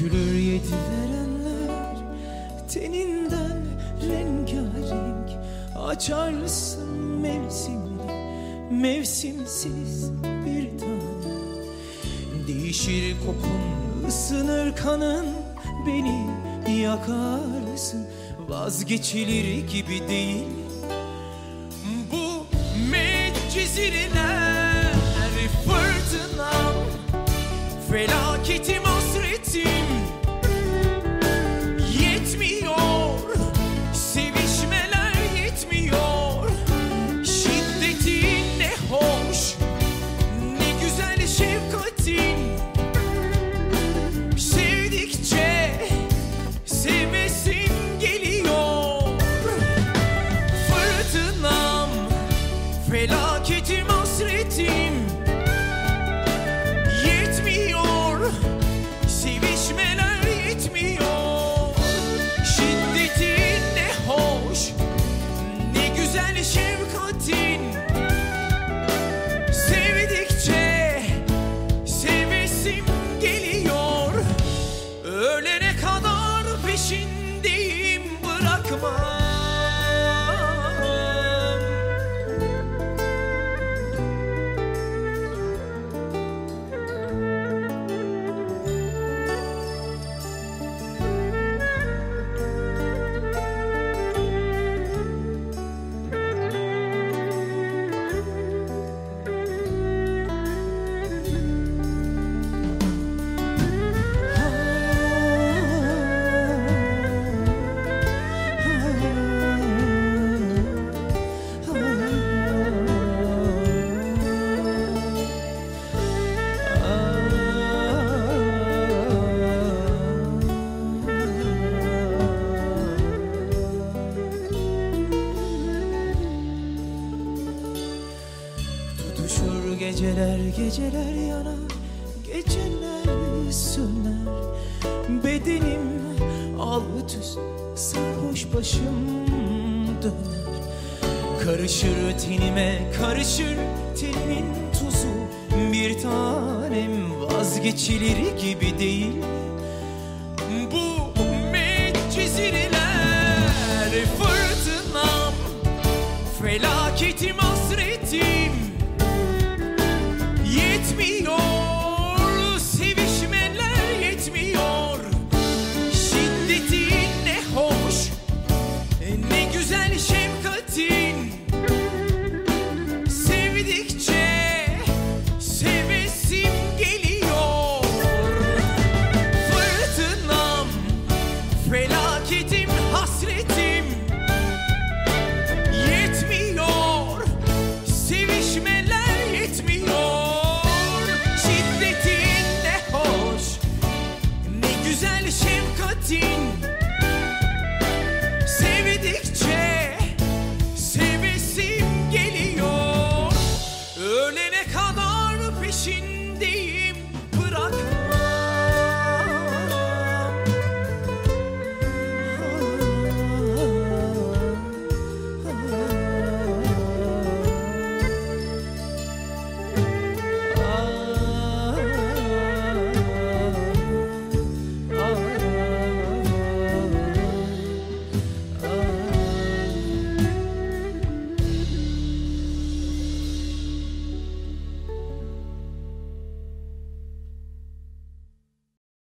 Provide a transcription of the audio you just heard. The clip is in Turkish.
Dökülür yedi verenler teninden rengarenk. Açarsın mevsimli mevsimsiz bir tane. Değişir kokun ısınır kanın beni yakarsın. Vazgeçilir gibi değil şefkatin. Sevdikçe Sevesim geliyor. Ölene kadar peşindeyim geceler geceler yanar Geceler söner Bedenim alt üst sarhoş başım döner. Karışır tenime karışır tenimin tuzu. Bir tanem vazgeçilir gibi değil routine.